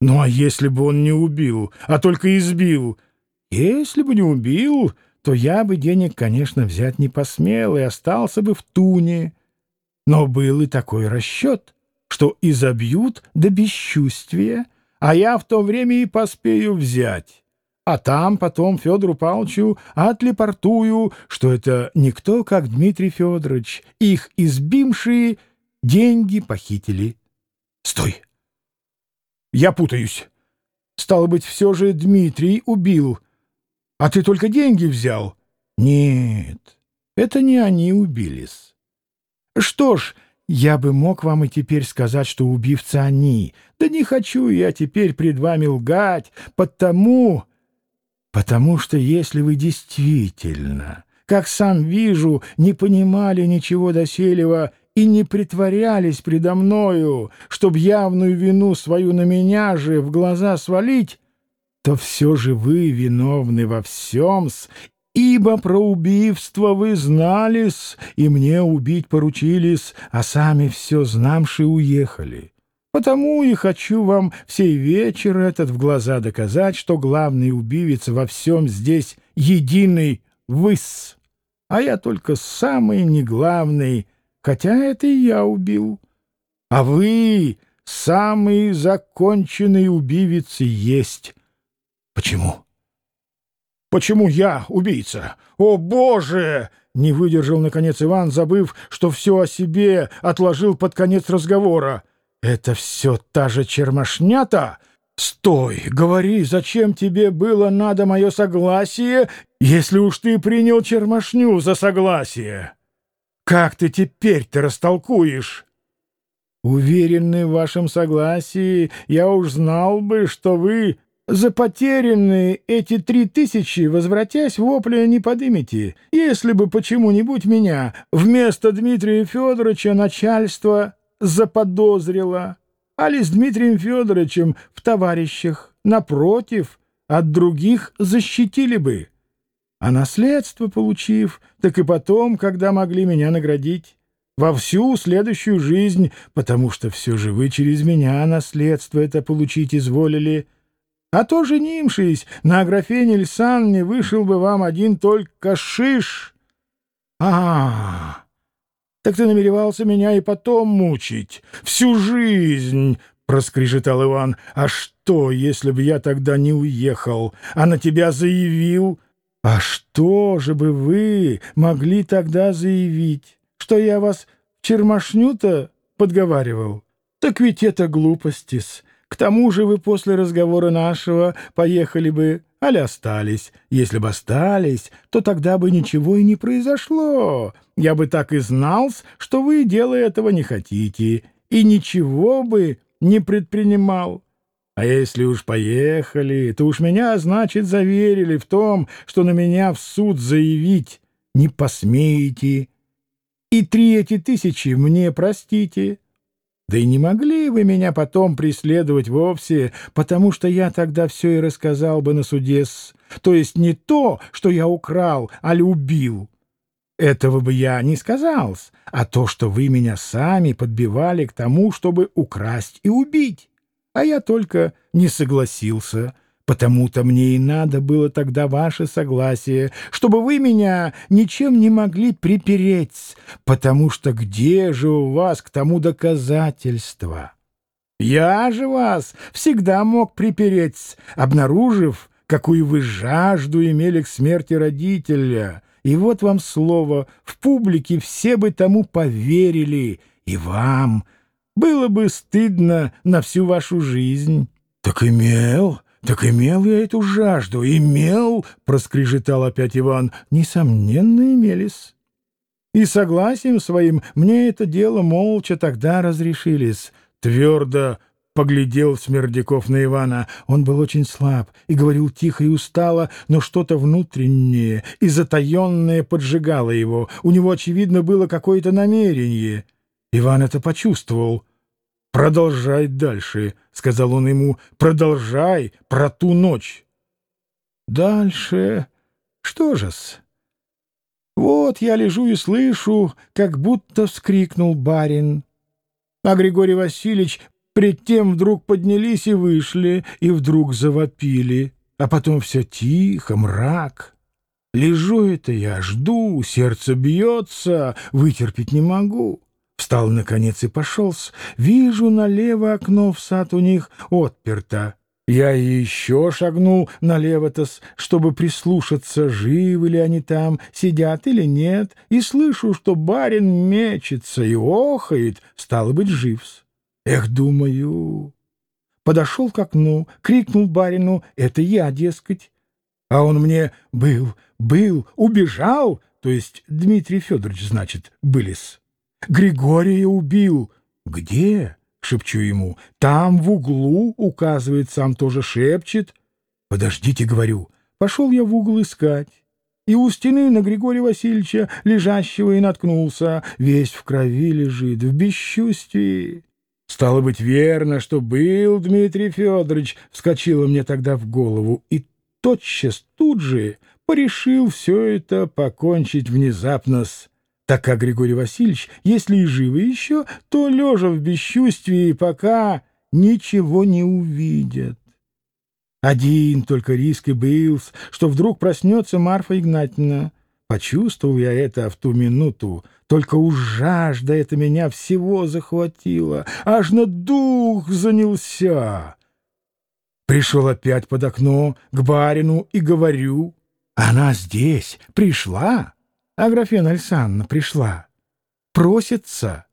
Ну, а если бы он не убил, а только избил? Если бы не убил, то я бы денег, конечно, взять не посмел и остался бы в туне. Но был и такой расчет, что изобьют до бесчувствия, а я в то время и поспею взять. А там потом Федору Павловичу отлепортую, что это никто, как Дмитрий Федорович, их избившие деньги похитили. Стой! Я путаюсь. Стало быть, все же Дмитрий убил. А ты только деньги взял? Нет, это не они убились. Что ж, я бы мог вам и теперь сказать, что убивцы они. Да не хочу я теперь пред вами лгать, потому... Потому что если вы действительно, как сам вижу, не понимали ничего доселева и не притворялись предо мною, чтоб явную вину свою на меня же в глаза свалить, то все же вы виновны во всем-с, ибо про убийство вы знались, и мне убить поручились, а сами все знамши уехали. Потому и хочу вам всей вечер этот в глаза доказать, что главный убивец во всем здесь единый выс, а я только самый неглавный — хотя это и я убил. А вы самый законченный убивец есть. Почему? Почему я убийца? О, Боже! Не выдержал, наконец, Иван, забыв, что все о себе отложил под конец разговора. Это все та же чермашнята? Стой, говори, зачем тебе было надо мое согласие, если уж ты принял чермашню за согласие? Как ты теперь-то растолкуешь? Уверенный в вашем согласии, я уж знал бы, что вы за потерянные эти три тысячи, возвратясь, вопля не подымете, если бы почему-нибудь меня вместо Дмитрия Федоровича начальство заподозрило, а ли с Дмитрием Федоровичем в товарищах, напротив, от других защитили бы. А наследство получив, так и потом, когда могли меня наградить, во всю следующую жизнь, потому что все же вы через меня наследство это получить изволили. А то, женившись на Аграфене Льсанне, вышел бы вам один только шиш. А, так ты намеревался меня и потом мучить, всю жизнь, — проскрежетал Иван. А что, если бы я тогда не уехал, а на тебя заявил... А что же бы вы могли тогда заявить, что я вас чермашню-то подговаривал? Так ведь это глупости-с. К тому же вы после разговора нашего поехали бы, али остались. Если бы остались, то тогда бы ничего и не произошло. Я бы так и знал, что вы дело этого не хотите, и ничего бы не предпринимал. А если уж поехали, то уж меня, значит, заверили в том, что на меня в суд заявить не посмеете. И три эти тысячи мне простите. Да и не могли вы меня потом преследовать вовсе, потому что я тогда все и рассказал бы на суде, то есть не то, что я украл, а любил. Этого бы я не сказал, а то, что вы меня сами подбивали к тому, чтобы украсть и убить а я только не согласился. Потому-то мне и надо было тогда ваше согласие, чтобы вы меня ничем не могли припереть, потому что где же у вас к тому доказательства? Я же вас всегда мог припереть, обнаружив, какую вы жажду имели к смерти родителя. И вот вам слово, в публике все бы тому поверили, и вам — было бы стыдно на всю вашу жизнь. — Так имел, так имел я эту жажду, имел, — проскрежетал опять Иван. — Несомненно, имелись. И согласием своим мне это дело молча тогда разрешились. Твердо поглядел Смердяков на Ивана. Он был очень слаб и говорил тихо и устало, но что-то внутреннее и затаенное поджигало его. У него, очевидно, было какое-то намерение. Иван это почувствовал. «Продолжай дальше», — сказал он ему, — «продолжай про ту ночь». «Дальше? Что же-с?» Вот я лежу и слышу, как будто вскрикнул барин. А Григорий Васильевич Пред тем вдруг поднялись и вышли, и вдруг завопили, а потом все тихо, мрак. Лежу это я, жду, сердце бьется, вытерпеть не могу. Встал, наконец, и пошел. Вижу налево окно в сад у них отперто. Я еще шагнул налево-то, чтобы прислушаться, живы ли они там, сидят или нет, и слышу, что барин мечется и охает, стало быть, живс. Эх, думаю... Подошел к окну, крикнул барину, это я, дескать. А он мне был, был, убежал, то есть Дмитрий Федорович, значит, былис. Григория убил. Где? — шепчу ему. «Там, в углу», — указывает, сам тоже шепчет. «Подождите», — говорю. Пошел я в угол искать. И у стены на Григория Васильевича, лежащего, и наткнулся. Весь в крови лежит, в бесчувствии. Стало быть, верно, что был Дмитрий Федорович, вскочило мне тогда в голову. И тотчас тут же порешил все это покончить внезапно с так как Григорий Васильевич, если и живы еще, то, лежа в бесчувствии, пока ничего не увидят. Один только риск и был, что вдруг проснется Марфа Игнатьевна. Почувствовал я это в ту минуту, только уж жажда это меня всего захватила, аж на дух занялся. Пришел опять под окно к барину и говорю, она здесь пришла. Аграфена Александровна пришла. Просится.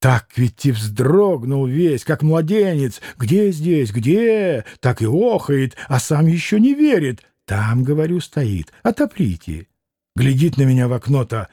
Так ведь и вздрогнул весь, как младенец. Где здесь, где? Так и охает, а сам еще не верит. Там, говорю, стоит. Отоприте. Глядит на меня в окно-то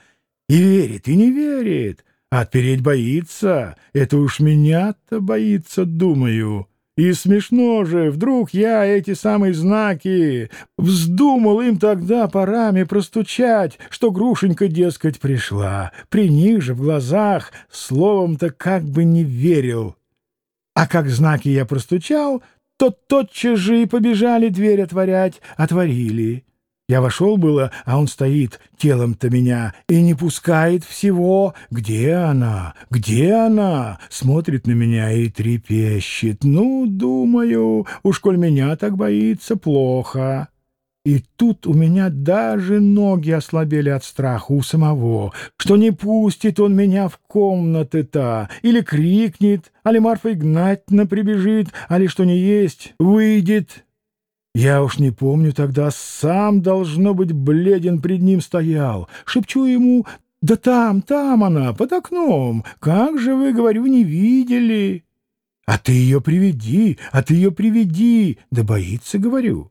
и верит, и не верит. Отпереть боится. Это уж меня-то боится, думаю. И смешно же, вдруг я эти самые знаки вздумал им тогда парами простучать, что Грушенька, дескать, пришла. При них же в глазах словом-то как бы не верил. А как знаки я простучал, то тотчас же и побежали дверь отворять, отворили. Я вошел было, а он стоит телом-то меня и не пускает всего. Где она? Где она? Смотрит на меня и трепещет. Ну, думаю, уж коль меня так боится, плохо. И тут у меня даже ноги ослабели от страха у самого, что не пустит он меня в комнаты-то, или крикнет, али Марфа Игнатьевна прибежит, али что не есть, выйдет, я уж не помню тогда, сам, должно быть, бледен пред ним стоял. Шепчу ему, да там, там она, под окном. Как же вы, говорю, не видели? А ты ее приведи, а ты ее приведи. Да боится, говорю.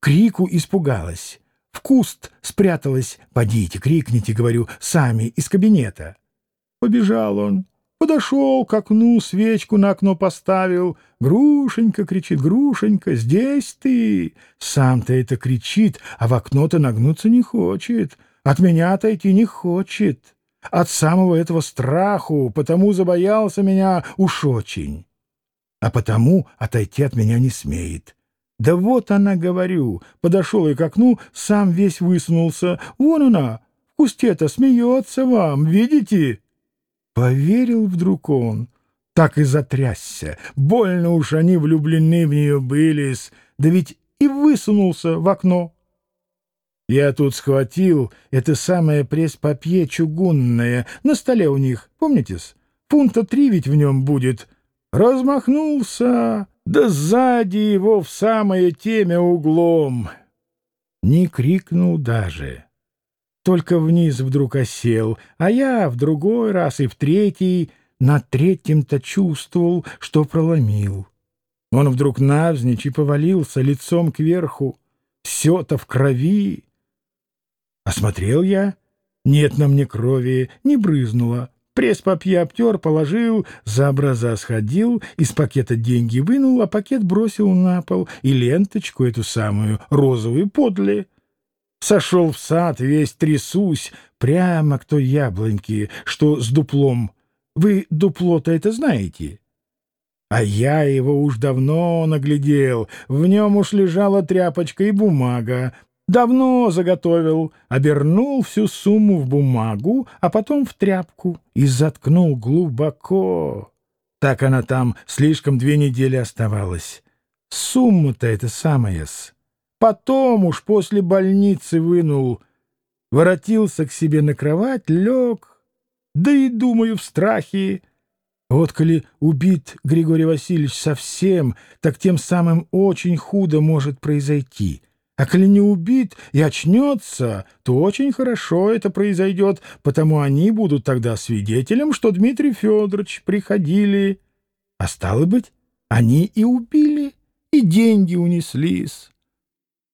Крику испугалась. В куст спряталась. Подите, крикните, говорю, сами из кабинета. Побежал он. Подошел к окну, свечку на окно поставил. «Грушенька!» — кричит, «Грушенька, здесь ты!» Сам-то это кричит, а в окно-то нагнуться не хочет. От меня отойти не хочет. От самого этого страху, потому забоялся меня уж очень. А потому отойти от меня не смеет. Да вот она, говорю, подошел и к окну, сам весь высунулся. Вон она, в кусте-то смеется вам, видите?» Поверил вдруг он, так и затрясся. Больно уж они влюблены в нее былись, да ведь и высунулся в окно. Я тут схватил это самое пресс-папье чугунное на столе у них, помнитесь? Фунта три ведь в нем будет. Размахнулся, да сзади его в самое темя углом. Не крикнул даже только вниз вдруг осел, а я в другой раз и в третий, на третьем-то чувствовал, что проломил. Он вдруг навзничь и повалился лицом кверху, все-то в крови. Осмотрел я, нет на мне крови, не брызнуло. Пресс-папье обтер, положил, за образа сходил, из пакета деньги вынул, а пакет бросил на пол и ленточку эту самую розовую подле. Сошел в сад, весь трясусь, прямо к той яблоньке, что с дуплом. Вы дупло-то это знаете? А я его уж давно наглядел, в нем уж лежала тряпочка и бумага. Давно заготовил, обернул всю сумму в бумагу, а потом в тряпку и заткнул глубоко. Так она там слишком две недели оставалась. Сумма-то это самая-с. Потом уж после больницы вынул, воротился к себе на кровать, лег, да и, думаю, в страхе. Вот коли убит Григорий Васильевич совсем, так тем самым очень худо может произойти. А коли не убит и очнется, то очень хорошо это произойдет, потому они будут тогда свидетелем, что Дмитрий Федорович приходили. А стало быть, они и убили, и деньги унеслись.